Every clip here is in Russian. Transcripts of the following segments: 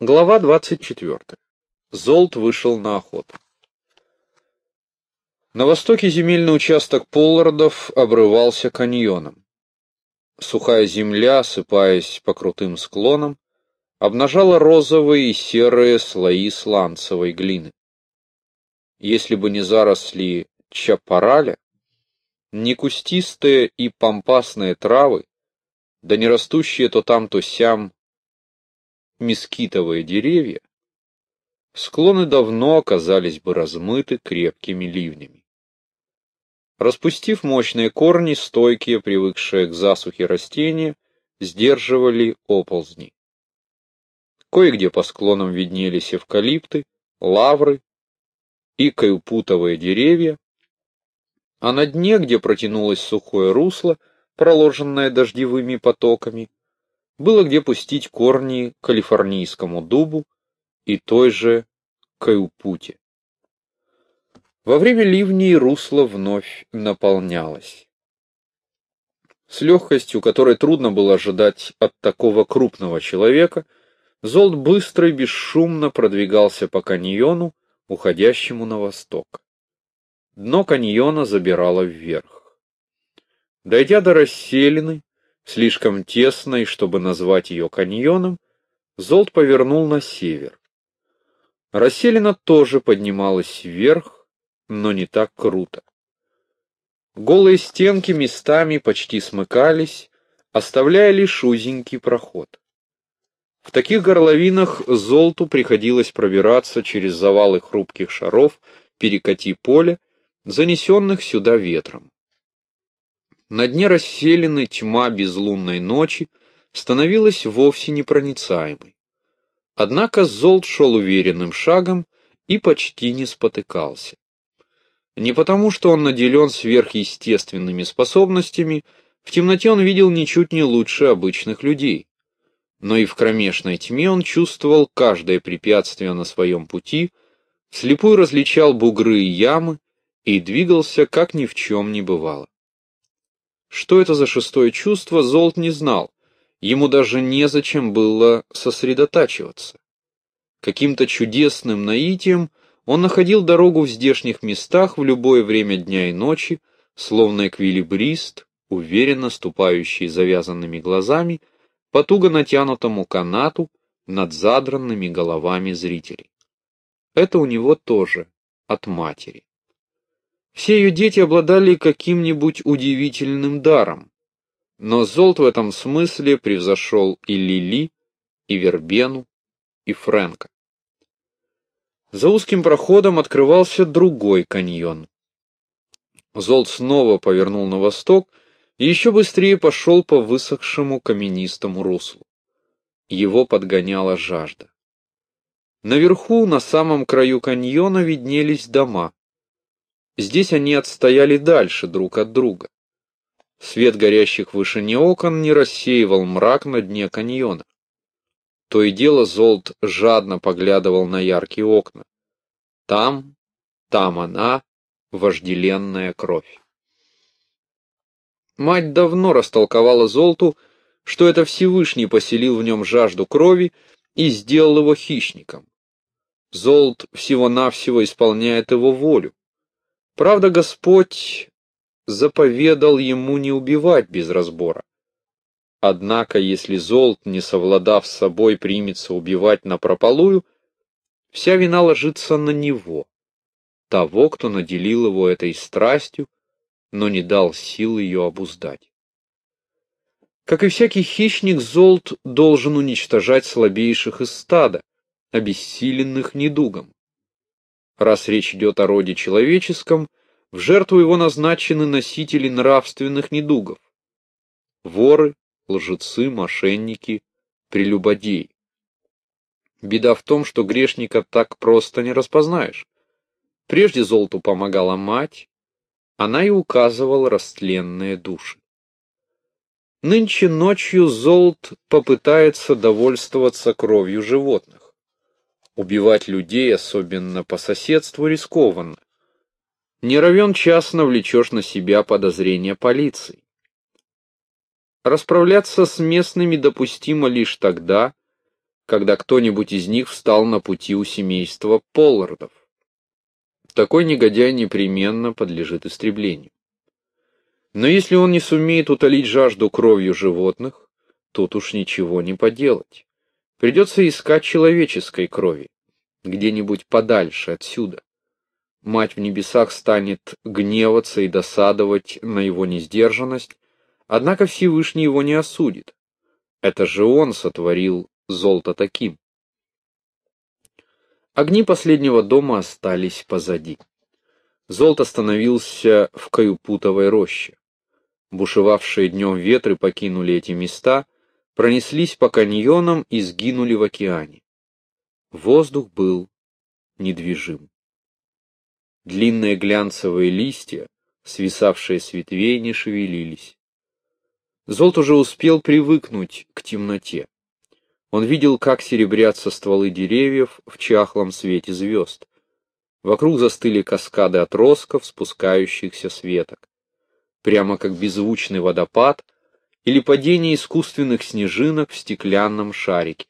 Глава 24. Золт вышел на охоту. На востоке земельный участок Поллардов обрывался каньоном. Сухая земля, осыпаясь по крутым склонам, обнажала розовые и серые слои сланцевой глины. Если бы не заросли чапараля, не кустистые и пампасные травы, да не растущие то там, то сям мескитовые деревья, склоны давно оказались бы размыты крепкими ливнями. Распустив мощные корни, стойкие, привыкшие к засухе растения, сдерживали оползни. Кое-где по склонам виднелись эвкалипты, лавры и каюпутовые деревья, а на дне, где протянулось сухое русло, проложенное дождевыми потоками, было где пустить корни калифорнийскому дубу и той же каюпуте. Во время ливней русло вновь наполнялось. С легкостью, которой трудно было ожидать от такого крупного человека, Золт быстро и бесшумно продвигался по каньону, уходящему на восток. Дно каньона забирало вверх. Дойдя до расселины, слишком тесной, чтобы назвать ее каньоном, Золт повернул на север. Расселина тоже поднималась вверх, но не так круто. Голые стенки местами почти смыкались, оставляя лишь узенький проход. В таких горловинах Золту приходилось пробираться через завалы хрупких шаров перекати поля, занесенных сюда ветром. На дне расселены тьма безлунной ночи становилась вовсе непроницаемой. Однако Золт шел уверенным шагом и почти не спотыкался. Не потому, что он наделен сверхъестественными способностями, в темноте он видел ничуть не лучше обычных людей. Но и в кромешной тьме он чувствовал каждое препятствие на своем пути, вслепую различал бугры и ямы и двигался, как ни в чем не бывало. Что это за шестое чувство, Золт не знал. Ему даже незачем было сосредотачиваться. Каким-то чудесным наитием он находил дорогу в здешних местах в любое время дня и ночи, словно эквилибрист, уверенно ступающий завязанными глазами по туго натянутому канату над задранными головами зрителей. Это у него тоже от матери. Все ее дети обладали каким-нибудь удивительным даром, но Золт в этом смысле превзошел и Лили, и Вербену, и Фрэнка. За узким проходом открывался другой каньон. Золт снова повернул на восток и еще быстрее пошел по высохшему каменистому руслу. Его подгоняла жажда. Наверху, на самом краю каньона, виднелись дома. Здесь они отстояли дальше друг от друга. Свет горящих в вышине окон не рассеивал мрак на дне каньона. То и дело Золт жадно поглядывал на яркие окна. Там, там она, вожделенная кровь. Мать давно растолковала Золту, что это Всевышний поселил в нем жажду крови и сделал его хищником. Золт всего-навсего исполняет его волю. Правда, Господь заповедал ему не убивать без разбора. Однако, если Золт, не совладав с собой, примется убивать напропалую, вся вина ложится на него, того, кто наделил его этой страстью, но не дал сил ее обуздать. Как и всякий хищник, Золт должен уничтожать слабейших из стада, обессиленных недугом. Раз речь идет о роде человеческом, в жертву его назначены носители нравственных недугов. Воры, лжецы, мошенники, прелюбодеи. Беда в том, что грешника так просто не распознаешь. Прежде золоту помогала мать, она и указывала растленные души. Нынче ночью золот попытается довольствоваться кровью животных. Убивать людей, особенно по соседству, рискованно. Не равен час навлечешь на себя подозрения полиции. Расправляться с местными допустимо лишь тогда, когда кто-нибудь из них встал на пути у семейства Поллардов. Такой негодяй непременно подлежит истреблению. Но если он не сумеет утолить жажду кровью животных, тут уж ничего не поделать. Придется искать человеческой крови, где-нибудь подальше отсюда. Мать в небесах станет гневаться и досадовать на его несдержанность, однако Всевышний его не осудит. Это же он сотворил золото таким. Огни последнего дома остались позади. Золото становился в Каюпутовой роще. Бушевавшие днем ветры покинули эти места, пронеслись по каньонам и сгинули в океане. Воздух был недвижим. Длинные глянцевые листья, свисавшие с ветвей, не шевелились. Золт уже успел привыкнуть к темноте. Он видел, как серебрятся стволы деревьев в чахлом свете звезд. Вокруг застыли каскады отростков, спускающихся с веток. Прямо как беззвучный водопад или падение искусственных снежинок в стеклянном шарике.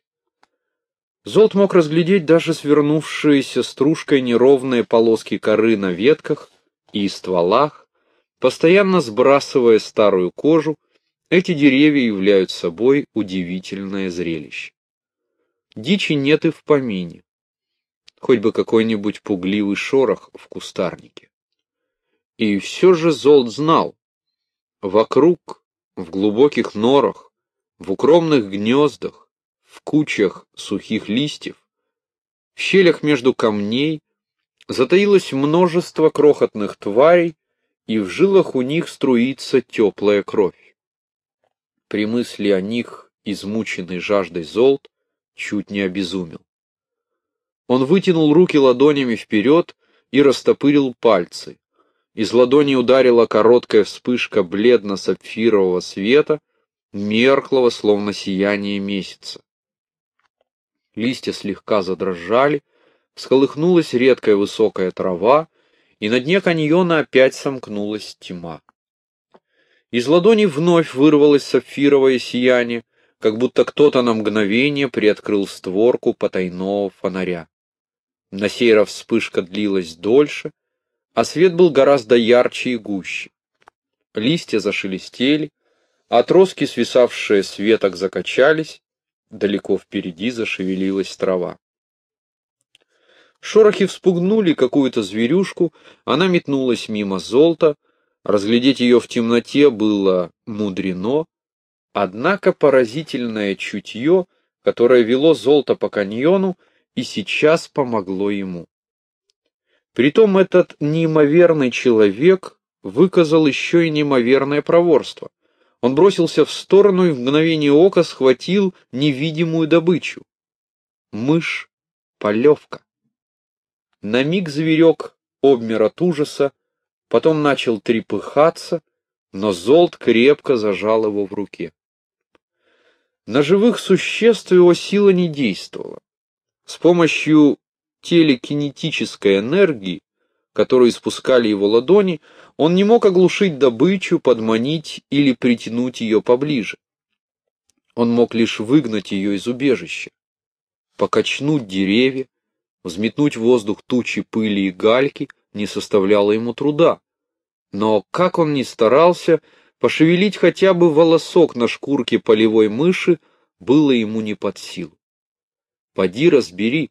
Золт мог разглядеть даже свернувшиеся стружкой неровные полоски коры на ветках и стволах, постоянно сбрасывая старую кожу, эти деревья являются собой удивительное зрелище. Дичи нет и в помине. Хоть бы какой-нибудь пугливый шорох в кустарнике. И все же Золт знал, вокруг, в глубоких норах, в укромных гнездах, в кучах сухих листьев, в щелях между камней затаилось множество крохотных тварей, и в жилах у них струится теплая кровь. При мысли о них, измученный жаждой золт, чуть не обезумел. Он вытянул руки ладонями вперед и растопырил пальцы. Из ладони ударила короткая вспышка бледно-сапфирового света, мерклого, словно сияние месяца. Листья слегка задрожали, всколыхнулась редкая высокая трава, и на дне каньона опять сомкнулась тьма. Из ладони вновь вырвалось сапфировое сияние, как будто кто-то на мгновение приоткрыл створку потайного фонаря. На сей раз вспышка длилась дольше, а свет был гораздо ярче и гуще. Листья зашелестели, отростки, свисавшие с веток, закачались, далеко впереди зашевелилась трава. Шорохи вспугнули какую-то зверюшку, она метнулась мимо золота, Разглядеть ее в темноте было мудрено, однако поразительное чутье, которое вело золото по каньону, и сейчас помогло ему. Притом этот неимоверный человек выказал еще и неимоверное проворство. Он бросился в сторону и в мгновение ока схватил невидимую добычу. Мышь — полевка. На миг зверек обмер от ужаса, потом начал трепыхаться, но Золт крепко зажал его в руке. На живых существ его сила не действовала. С помощью телекинетической энергии, которую испускали его ладони, он не мог оглушить добычу, подманить или притянуть ее поближе. Он мог лишь выгнать ее из убежища, покачнуть деревья, взметнуть в воздух тучи пыли и гальки, не составляло ему труда. Но как он ни старался, пошевелить хотя бы волосок на шкурке полевой мыши было ему не под силу. Поди разбери,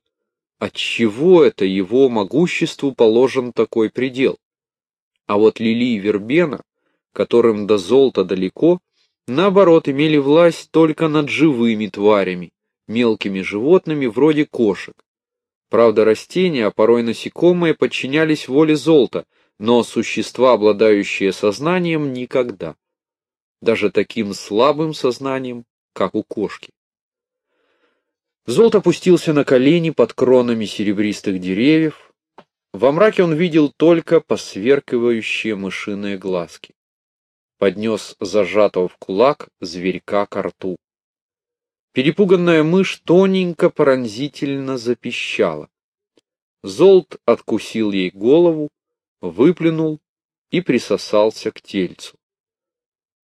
отчего это его могуществу положен такой предел. А вот Лили и Вербена, которым до золота далеко, наоборот, имели власть только над живыми тварями, мелкими животными вроде кошек, Правда, растения, а порой насекомые подчинялись воле золота, но существа, обладающие сознанием, никогда. Даже таким слабым сознанием, как у кошки. Золот опустился на колени под кронами серебристых деревьев. Во мраке он видел только посверкивающие мышиные глазки. Поднес зажатого в кулак зверька к рту. Перепуганная мышь тоненько пронзительно запищала. Золт откусил ей голову, выплюнул и присосался к тельцу.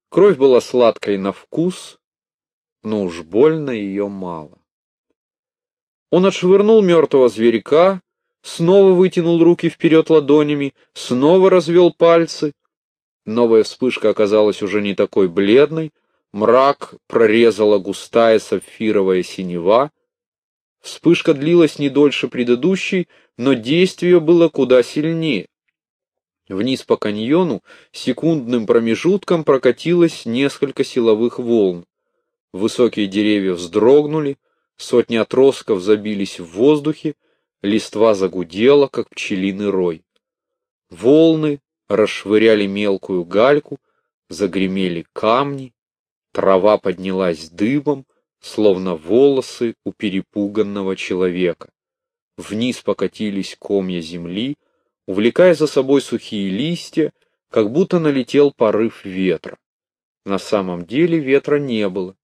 Кровь была сладкой на вкус, но уж больно ее мало. Он отшвырнул мертвого зверька, снова вытянул руки вперед ладонями, снова развел пальцы. Новая вспышка оказалась уже не такой бледной, мрак прорезала густая сапфировая синева. Вспышка длилась не дольше предыдущей, но действие было куда сильнее. Вниз по каньону секундным промежутком прокатилось несколько силовых волн. Высокие деревья вздрогнули, сотни отростков забились в воздухе, листва загудела, как пчелиный рой. Волны расшвыряли мелкую гальку, загремели камни, трава поднялась дыбом, словно волосы у перепуганного человека. Вниз покатились комья земли, увлекая за собой сухие листья, как будто налетел порыв ветра. На самом деле ветра не было.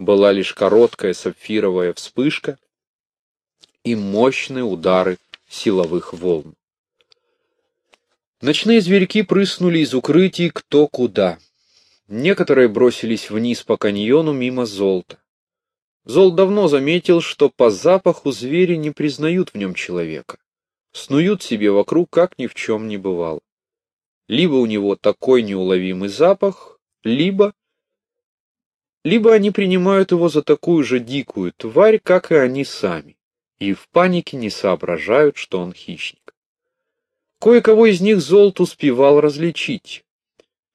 Была лишь короткая сапфировая вспышка и мощные удары силовых волн. Ночные зверьки прыснули из укрытий кто куда. Некоторые бросились вниз по каньону мимо золота. Зол давно заметил, что по запаху звери не признают в нем человека. Снуют себе вокруг, как ни в чем не бывало. Либо у него такой неуловимый запах, либо... Либо они принимают его за такую же дикую тварь, как и они сами, и в панике не соображают, что он хищник. Кое-кого из них Золт успевал различить.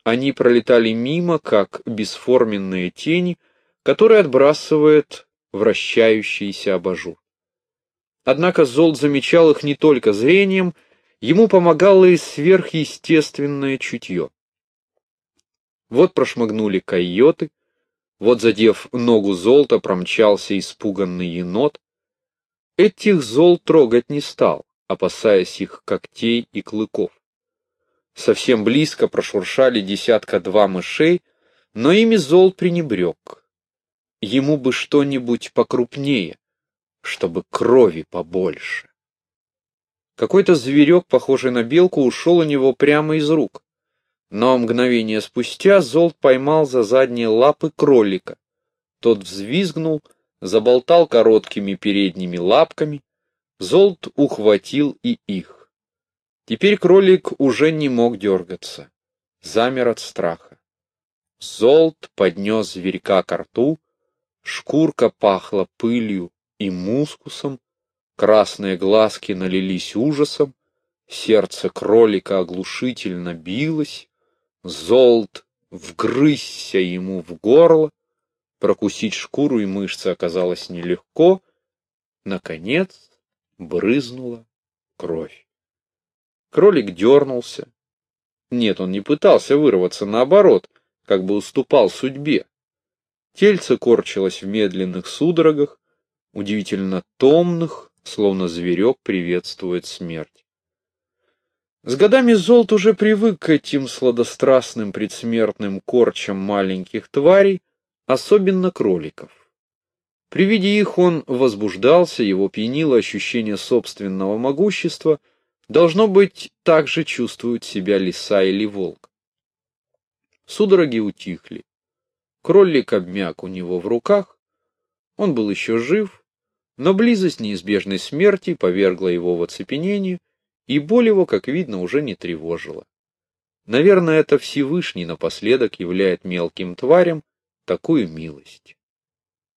Они пролетали мимо, как бесформенные тени, которые отбрасывает вращающийся абажур. Однако Золт замечал их не только зрением, ему помогало и сверхъестественное чутье. Вот прошмыгнули койоты, вот, задев ногу Золта, промчался испуганный енот. Этих Зол трогать не стал опасаясь их когтей и клыков. Совсем близко прошуршали десятка-два мышей, но ими зол пренебрег. Ему бы что-нибудь покрупнее, чтобы крови побольше. Какой-то зверек, похожий на белку, ушел у него прямо из рук. Но мгновение спустя Золт поймал за задние лапы кролика. Тот взвизгнул, заболтал короткими передними лапками, Золт ухватил и их. Теперь кролик уже не мог дергаться. Замер от страха. Золт поднес зверька к рту, шкурка пахла пылью и мускусом, красные глазки налились ужасом, сердце кролика оглушительно билось, Золт вгрызся ему в горло, прокусить шкуру и мышцы оказалось нелегко. Наконец брызнула кровь. Кролик дернулся. Нет, он не пытался вырваться, наоборот, как бы уступал судьбе. Тельце корчилось в медленных судорогах, удивительно томных, словно зверек приветствует смерть. С годами Золт уже привык к этим сладострастным предсмертным корчам маленьких тварей, особенно кроликов. При виде их он возбуждался, его пьянило ощущение собственного могущества, должно быть, так же чувствуют себя лиса или волк. Судороги утихли. Кролик обмяк у него в руках. Он был еще жив, но близость неизбежной смерти повергла его в оцепенение, и боль его, как видно, уже не тревожила. Наверное, это Всевышний напоследок являет мелким тварям такую милость.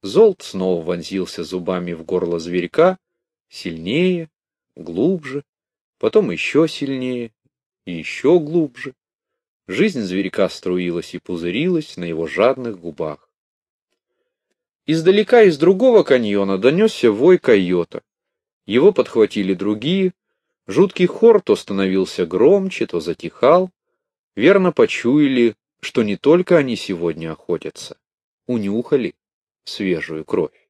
Золт снова вонзился зубами в горло зверька, сильнее, глубже, потом еще сильнее еще глубже. Жизнь зверька струилась и пузырилась на его жадных губах. Издалека из другого каньона донесся вой койота. Его подхватили другие. Жуткий хор то становился громче, то затихал. Верно почуяли, что не только они сегодня охотятся. Унюхали свежую кровь.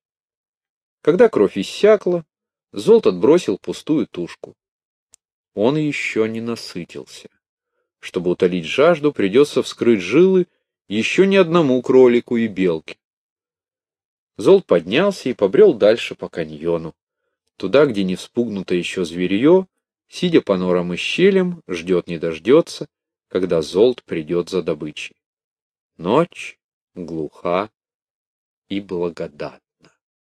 Когда кровь иссякла, Золт отбросил пустую тушку. Он еще не насытился. Чтобы утолить жажду, придется вскрыть жилы еще ни одному кролику и белке. Золт поднялся и побрел дальше по каньону, туда, где не вспугнуто еще зверье, сидя по норам и щелям, ждет не дождется, когда Золт придет за добычей. Ночь глуха и благодатна.